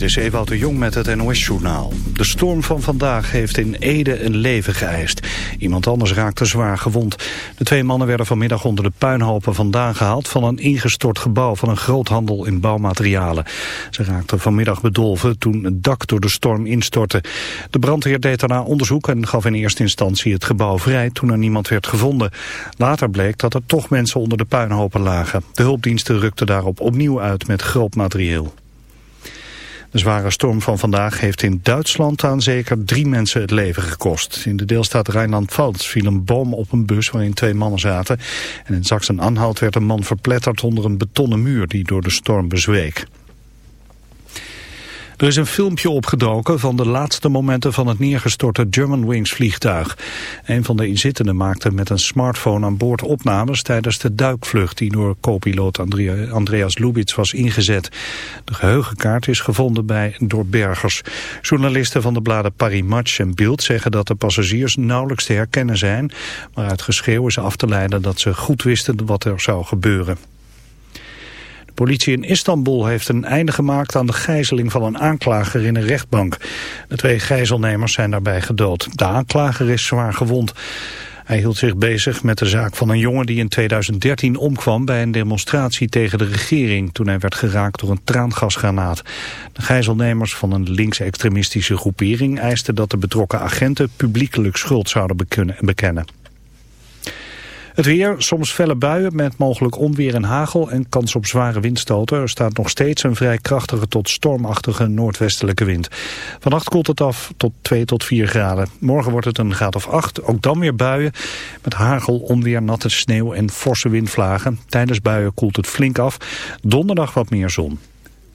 Dit is Ewout de Jong met het NOS-journaal. De storm van vandaag heeft in Ede een leven geëist. Iemand anders raakte zwaar gewond. De twee mannen werden vanmiddag onder de puinhopen vandaan gehaald... van een ingestort gebouw van een groothandel in bouwmaterialen. Ze raakten vanmiddag bedolven toen het dak door de storm instortte. De brandweer deed daarna onderzoek en gaf in eerste instantie het gebouw vrij... toen er niemand werd gevonden. Later bleek dat er toch mensen onder de puinhopen lagen. De hulpdiensten rukten daarop opnieuw uit met groot materieel. De zware storm van vandaag heeft in Duitsland aan zeker drie mensen het leven gekost. In de deelstaat Rijnland-Pfalz viel een boom op een bus waarin twee mannen zaten. En in Sachsen-Anhalt werd een man verpletterd onder een betonnen muur die door de storm bezweek. Er is een filmpje opgedoken van de laatste momenten van het neergestorte Germanwings vliegtuig. Een van de inzittenden maakte met een smartphone aan boord opnames tijdens de duikvlucht die door co-piloot Andreas Lubitz was ingezet. De geheugenkaart is gevonden bij door bergers. Journalisten van de bladen Paris Match en Bild zeggen dat de passagiers nauwelijks te herkennen zijn, maar uit geschreeuw is af te leiden dat ze goed wisten wat er zou gebeuren. Politie in Istanbul heeft een einde gemaakt aan de gijzeling van een aanklager in een rechtbank. De twee gijzelnemers zijn daarbij gedood. De aanklager is zwaar gewond. Hij hield zich bezig met de zaak van een jongen die in 2013 omkwam bij een demonstratie tegen de regering toen hij werd geraakt door een traangasgranaat. De gijzelnemers van een linksextremistische groepering eisten dat de betrokken agenten publiekelijk schuld zouden bekennen. Het weer, soms felle buien met mogelijk onweer en hagel en kans op zware windstoten. Er staat nog steeds een vrij krachtige tot stormachtige noordwestelijke wind. Vannacht koelt het af tot 2 tot 4 graden. Morgen wordt het een graad of 8, ook dan weer buien. Met hagel, onweer, natte sneeuw en forse windvlagen. Tijdens buien koelt het flink af. Donderdag wat meer zon.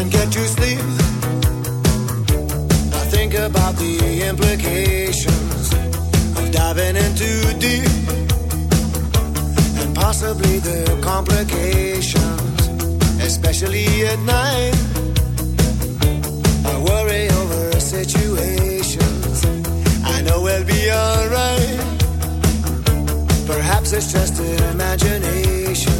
Can't get to sleep. I think about the implications of diving in too deep, and possibly the complications, especially at night. I worry over situations. I know we'll be alright. Perhaps it's just imagination.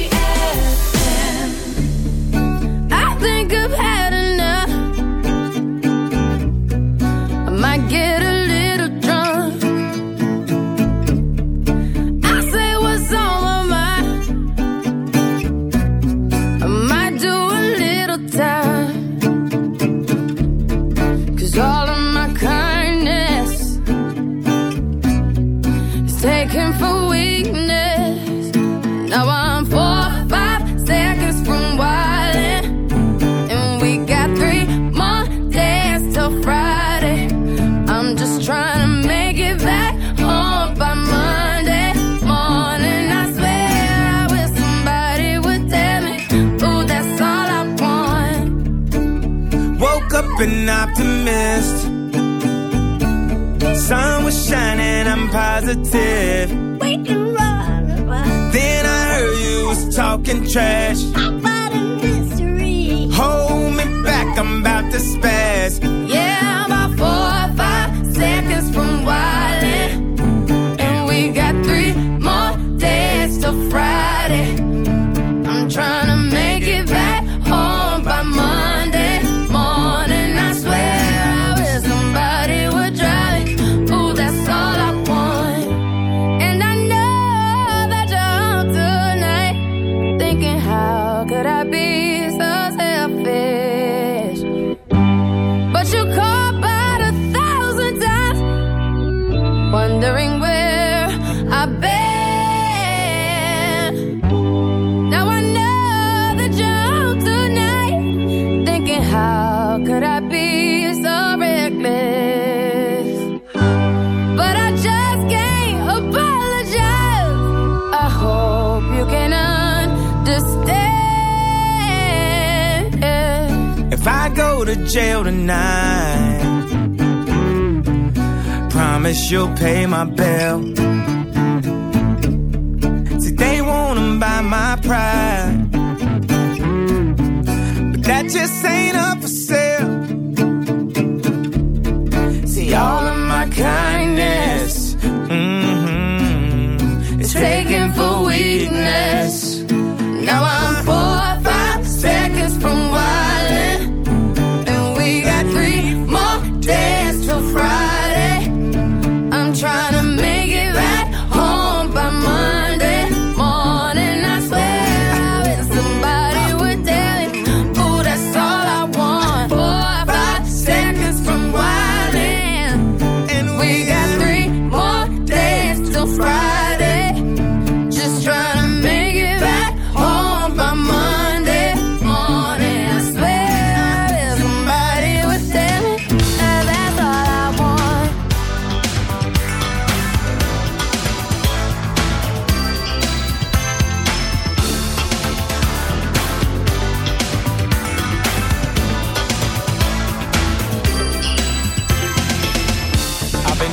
positive. We can run. Then I heard you was talking trash. you'll pay my bill.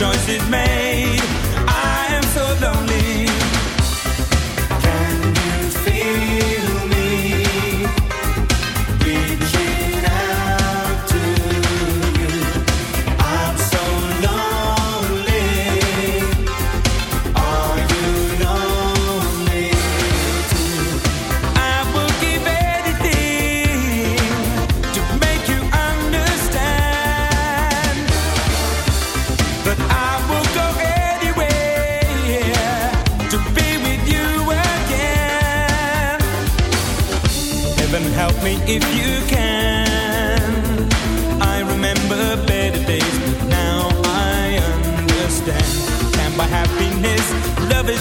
choice is made. I am.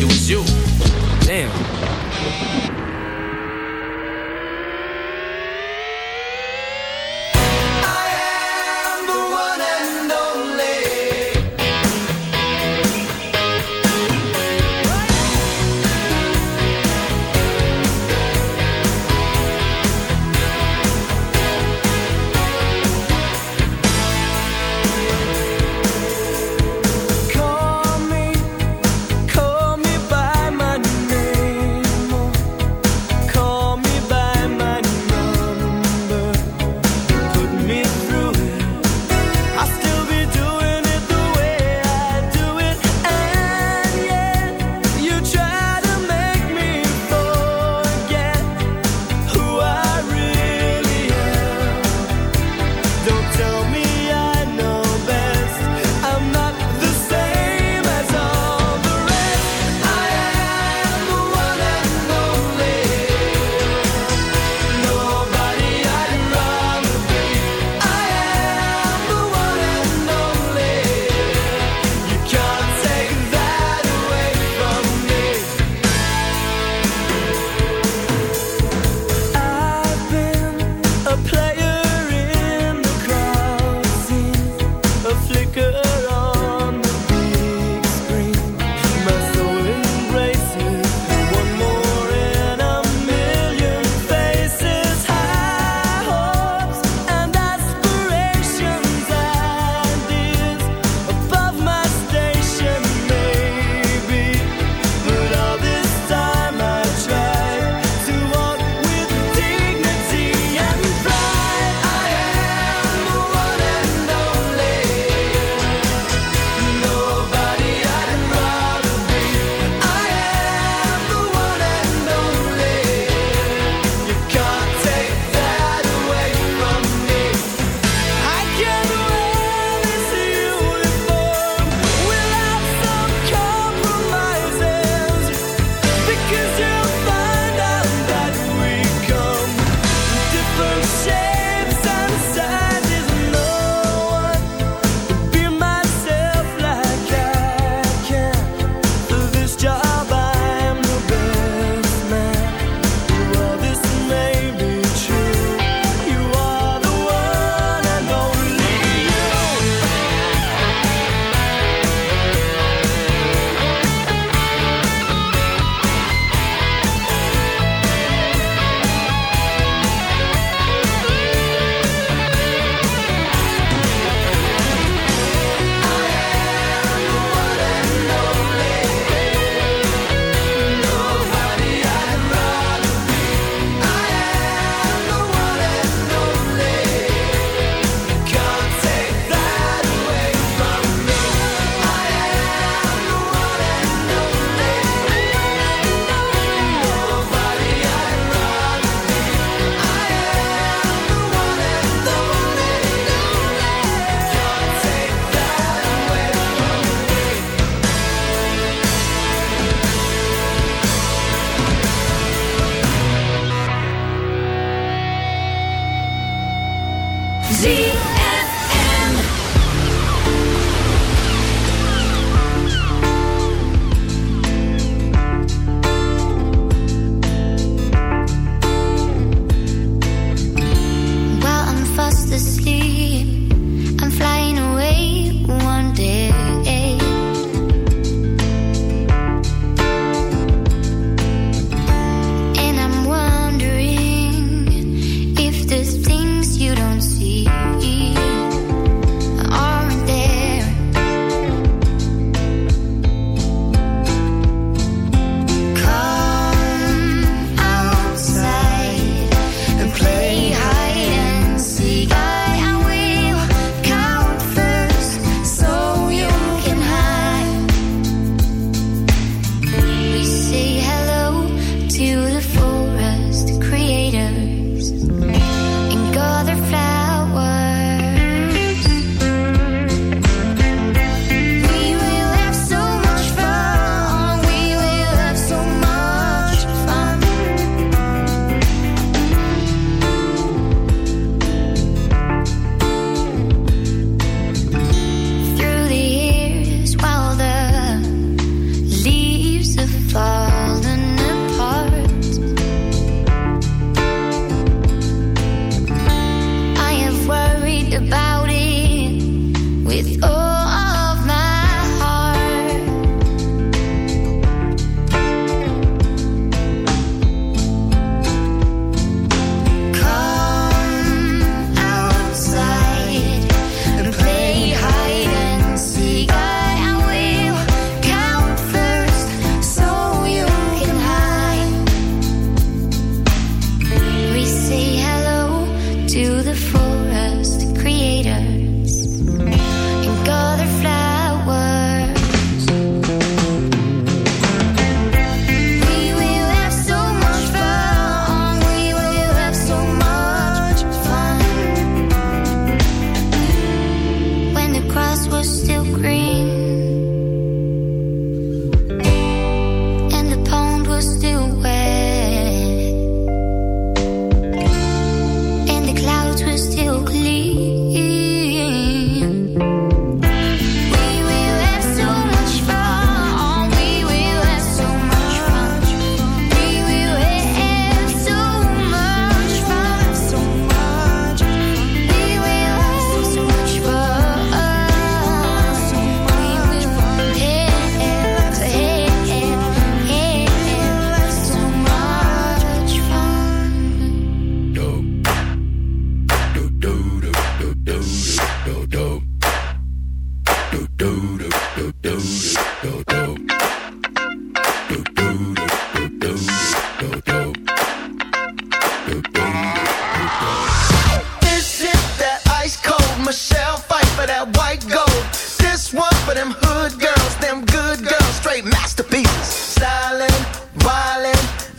it was you. Damn.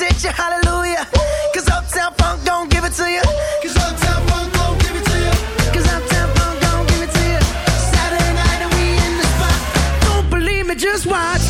hit you, hallelujah. Cause Uptown Funk don't give it to you. Cause Uptown Funk don't give it to you. Cause Uptown Funk don't give it to you. Saturday night and we in the spot. Don't believe me, just watch.